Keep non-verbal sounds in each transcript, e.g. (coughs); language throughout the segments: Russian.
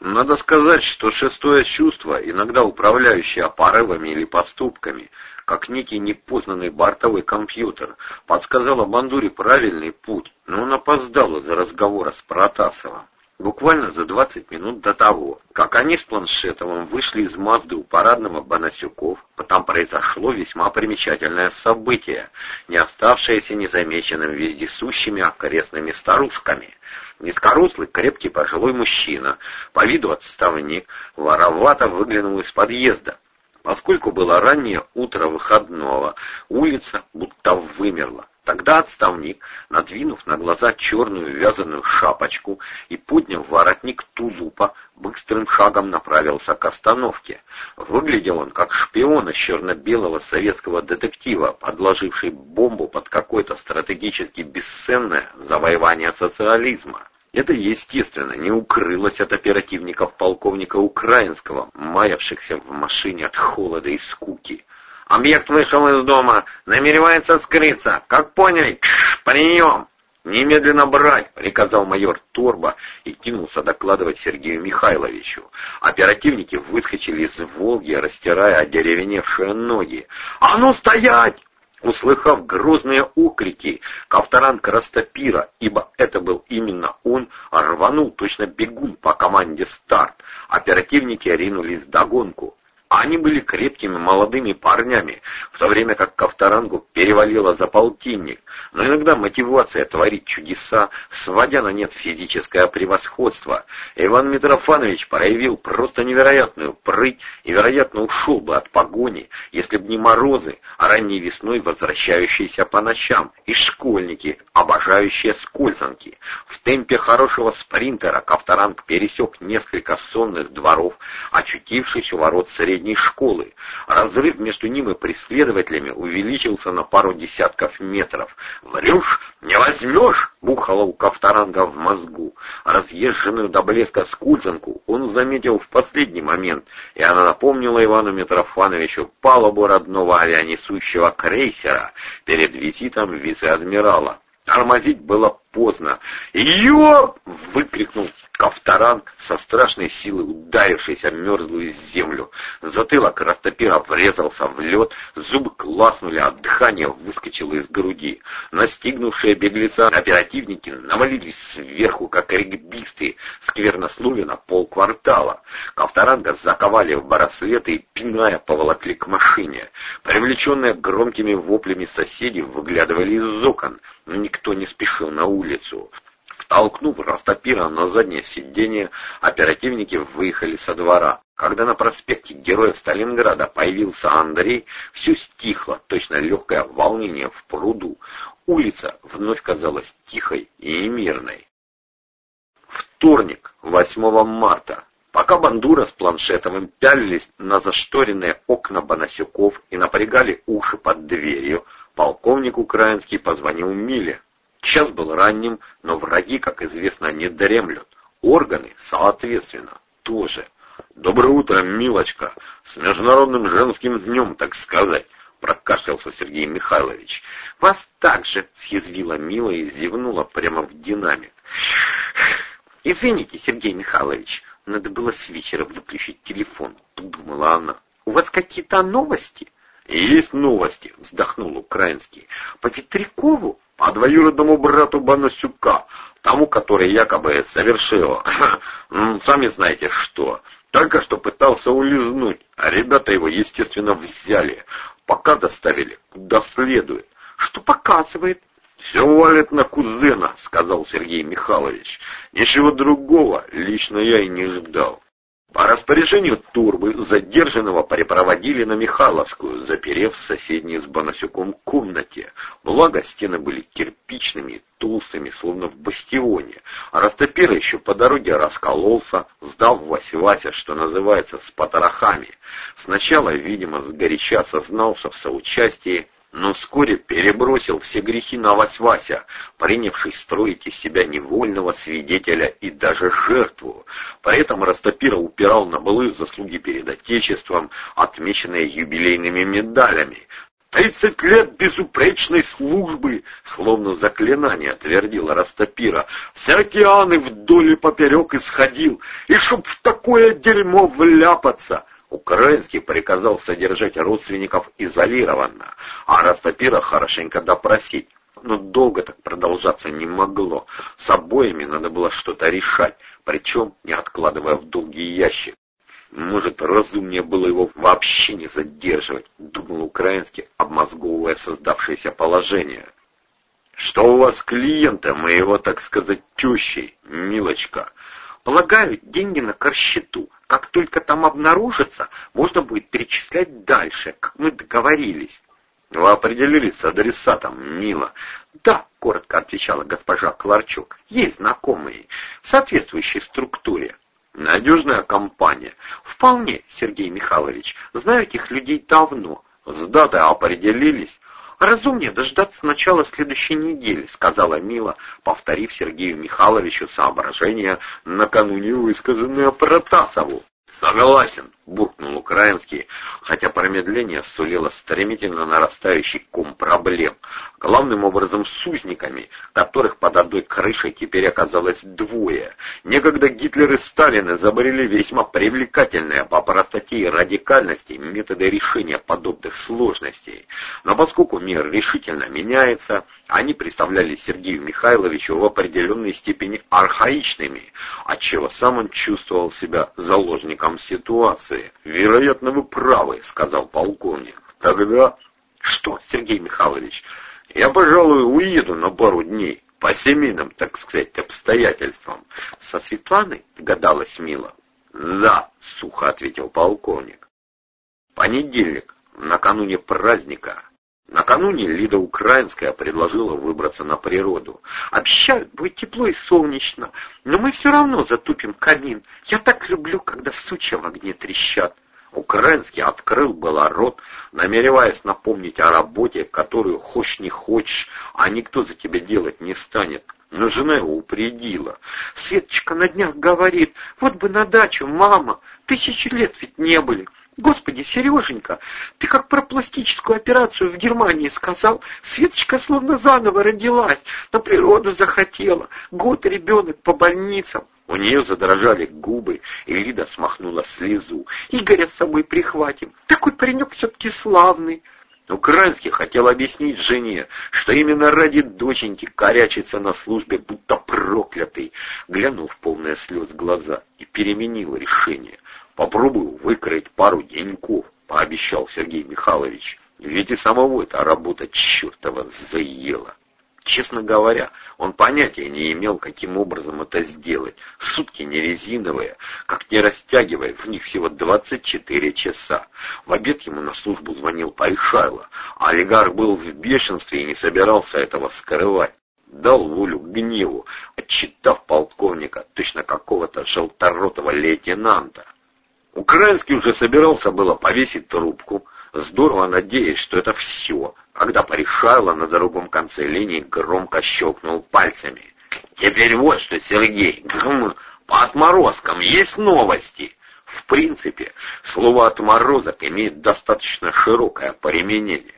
Надо сказать, что шестое чувство, иногда управляющее порывами или поступками, как некий непознанный бортовой компьютер, подсказало Бандуре правильный путь, но он опоздал из-за разговора с Протасовым. Буквально за 20 минут до того, как они с Планшетовым вышли из Мазды у парадного Бонасюков, там произошло весьма примечательное событие, не оставшееся незамеченным вездесущими окрестными старушками. Низкорослый, крепкий пожилой мужчина, по виду отставник, воровато выглянул из подъезда. Поскольку было раннее утро выходного, улица будто вымерла. Тогда отставник, надвинув на глаза черную вязаную шапочку и подняв воротник тулупа, быстрым шагом направился к остановке. Выглядел он как шпион из черно-белого советского детектива, подложивший бомбу под какое-то стратегически бесценное завоевание социализма. Это, естественно, не укрылось от оперативников полковника Украинского, маявшихся в машине от холода и скуки. Объект вышел из дома, намеревается скрыться. Как поняли? Кш, прием!» «Немедленно брать!» — приказал майор Торба и кинулся докладывать Сергею Михайловичу. Оперативники выскочили из «Волги», растирая одеревеневшие ноги. «А ну стоять!» Услыхав грозные окрики, Ковторанг Растопира, ибо это был именно он, рванул точно бегун по команде «Старт». Оперативники ринулись догонку. Они были крепкими молодыми парнями, в то время как Ковторангу перевалило за полтинник. Но иногда мотивация творить чудеса, сводя на нет физическое превосходство. Иван Митрофанович проявил просто невероятную прыть и, вероятно, ушел бы от погони, если б не морозы, а ранней весной возвращающиеся по ночам, и школьники, обожающие скользанки. В темпе хорошего спринтера Ковторанг пересек несколько сонных дворов, очутившись у ворот средней средней школы. Разрыв между ним и преследователями увеличился на пару десятков метров. «Врешь? Не возьмешь!» — бухало у Ковторанга в мозгу. Разъезженную до блеска скульзанку он заметил в последний момент, и она напомнила Ивану Митрофановичу палубу родного авианесущего крейсера перед визитом вице-адмирала. Тормозить было поздно. «Ёп!» — выкрикнул Ковторан со страшной силой ударившись о мерзлую землю. Затылок растопира врезался в лед, зубы класнули, а дыхание выскочило из груди. Настигнувшие беглеца оперативники навалились сверху, как регбисты, сквернословно полквартала. Ковторанга заковали в браслеты и, пиная, поволокли к машине. Привлеченные громкими воплями соседи выглядывали из окон, но никто не спешил на улицу. Толкнув Растопира на заднее сиденье, оперативники выехали со двора. Когда на проспекте Героев Сталинграда появился Андрей, все стихло, точно легкое волнение в пруду. Улица вновь казалась тихой и мирной. Вторник, 8 марта. Пока Бандура с Планшетовым пялились на зашторенные окна Бонасюков и напрягали уши под дверью, полковник украинский позвонил Миле, Час был ранним, но враги, как известно, не дремлют. Органы, соответственно, тоже. «Доброе утро, милочка! С Международным женским днем, так сказать!» прокашлялся Сергей Михайлович. «Вас также!» — съязвила Мила и зевнула прямо в динамик. «Извините, Сергей Михайлович, надо было с вечера выключить телефон», — подумала она. «У вас какие-то новости?» «Есть новости», — вздохнул украинский. «По Петрякову по двоюродному брату Банасюка, тому, который якобы совершил, (coughs) сами знаете что, только что пытался улизнуть, а ребята его, естественно, взяли, пока доставили куда следует. Что показывает? «Все валит на кузена», — сказал Сергей Михайлович. «Ничего другого лично я и не ждал». По распоряжению Турбы задержанного припроводили на Михайловскую, заперев в соседней с Бонасюком комнате. Благо, стены были кирпичными, толстыми, словно в бастионе. А Растопир еще по дороге раскололся, сдав Вася-Вася, что называется, с потрохами. Сначала, видимо, сгоряча сознался в соучастии, но вскоре перебросил все грехи на Вась-Вася, принявший строить из себя невольного свидетеля и даже жертву. При этом Растопира упирал на былые заслуги перед Отечеством, отмеченные юбилейными медалями. Тридцать лет безупречной службы, словно заклинание, твердила Растопира. Все океаны вдоль и поперек исходил, и чтоб в такое дерьмо вляпаться. Украинский приказал содержать родственников изолированно, а Растопира хорошенько допросить. Но долго так продолжаться не могло. С обоими надо было что-то решать, причем не откладывая в долгий ящик. Может, разумнее было его вообще не задерживать, думал украинский, обмозговывая создавшееся положение. Что у вас клиента моего, так сказать, тещей, милочка? Полагаю, деньги на корсчету. Как только там обнаружится, можно будет перечислять дальше, как мы договорились. Вы определились с адресатом, мило. Да, коротко отвечала госпожа Кларчук. Есть знакомые в соответствующей структуре. Надежная компания. Вполне, Сергей Михайлович. Знаю этих людей давно. С датой определились. «Разумнее дождаться начала следующей недели», — сказала Мила, повторив Сергею Михайловичу соображения, накануне высказанные Протасову. «Согласен», — буркнул украинский, хотя промедление сулило стремительно нарастающий ком проблем, главным образом с узниками, которых под одной крышей теперь оказалось двое. Некогда Гитлер и Сталин изобрели весьма привлекательные по простоте и радикальности методы решения подобных сложностей. Но поскольку мир решительно меняется, они представляли Сергею Михайловичу в определенной степени архаичными, отчего сам он чувствовал себя заложником ситуации ситуации. Вероятно, вы правы, сказал полковник. Тогда что, Сергей Михайлович, я, пожалуй, уеду на пару дней по семейным, так сказать, обстоятельствам. Со Светланой догадалась Мила. Да, сухо ответил полковник. Понедельник, накануне праздника. Накануне Лида Украинская предложила выбраться на природу. «Обещают, будет тепло и солнечно, но мы все равно затупим камин. Я так люблю, когда сучья в огне трещат». Украинский открыл было рот, намереваясь напомнить о работе, которую хочешь не хочешь, а никто за тебя делать не станет. Но жена его упредила. Светочка на днях говорит, вот бы на дачу, мама, тысячи лет ведь не были. Господи, Сереженька, ты как про пластическую операцию в Германии сказал. Светочка словно заново родилась, на природу захотела. Год ребенок по больницам. У нее задрожали губы, и Лида смахнула слезу. Игоря с собой прихватим. Такой паренек все-таки славный. Украинский хотел объяснить жене, что именно ради доченьки корячится на службе, будто проклятый. Глянул в полные слез глаза и переменил решение. Попробую выкроить пару деньков, пообещал Сергей Михайлович. Ведь и самого эта работа чертова заела. Честно говоря, он понятия не имел, каким образом это сделать. Сутки не резиновые, как не растягивая, в них всего 24 часа. В обед ему на службу звонил Паришайло, а олигарх был в бешенстве и не собирался этого скрывать. Дал волю гневу, отчитав полковника, точно какого-то желторотого лейтенанта. Украинский уже собирался было повесить трубку, здорово надеясь, что это все, когда порешало на другом конце линии громко щелкнул пальцами. «Теперь вот что, Сергей, гм, по отморозкам есть новости!» В принципе, слово «отморозок» имеет достаточно широкое применение.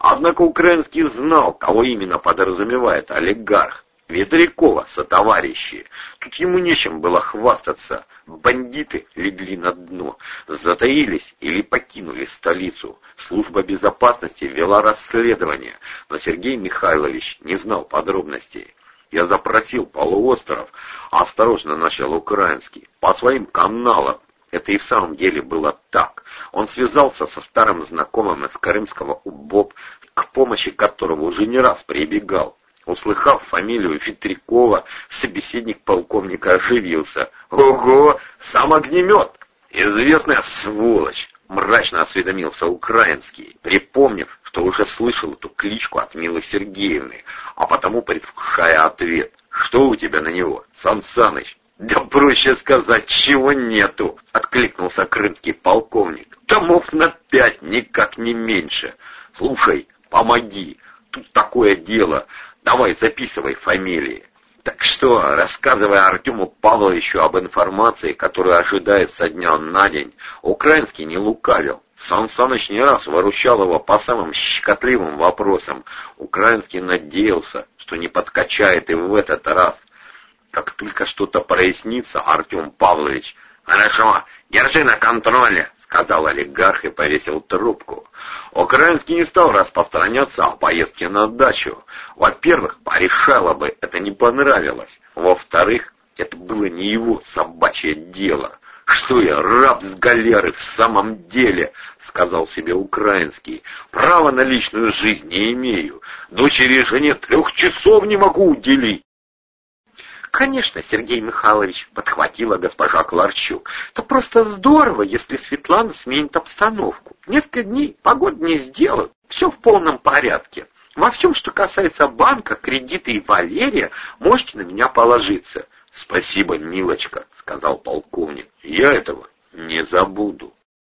Однако Украинский знал, кого именно подразумевает олигарх, Ветрякова сотоварищи. Тут ему нечем было хвастаться. Бандиты легли на дно, затаились или покинули столицу. Служба безопасности вела расследование, но Сергей Михайлович не знал подробностей. Я запросил полуостров, осторожно начал украинский, по своим каналам. Это и в самом деле было так. Он связался со старым знакомым из Крымского УБОП, к помощи которого уже не раз прибегал. Услыхав фамилию Ветрякова, собеседник полковника оживился. «Ого! Сам огнемет! Известная сволочь!» Мрачно осведомился украинский, припомнив, что уже слышал эту кличку от Милы Сергеевны, а потому предвкушая ответ. «Что у тебя на него, Сан Саныч?» «Да проще сказать, чего нету!» — откликнулся крымский полковник. «Томов на пять, никак не меньше. Слушай, помоги, тут такое дело. Давай, записывай фамилии. Так что, рассказывая Артему Павловичу об информации, которую ожидает со дня на день, Украинский не лукавил. Сан Саныч не раз выручал его по самым щекотливым вопросам. Украинский надеялся, что не подкачает и в этот раз. Как только что-то прояснится, Артем Павлович... «Хорошо, держи на контроле», — сказал олигарх и повесил трубку. Украинский не стал распространяться о поездке на дачу. Во-первых, порешало бы это не понравилось. Во-вторых, это было не его собачье дело. «Что я, раб с галеры в самом деле?» — сказал себе украинский. «Право на личную жизнь не имею. Дочери и жене трех часов не могу уделить». «Конечно, Сергей Михайлович», — подхватила госпожа Кларчук. «Это просто здорово, если Светлана сменит обстановку. Несколько дней погоду не сделают, все в полном порядке. Во всем, что касается банка, кредита и Валерия, можете на меня положиться». «Спасибо, милочка», — сказал полковник. «Я этого не забуду».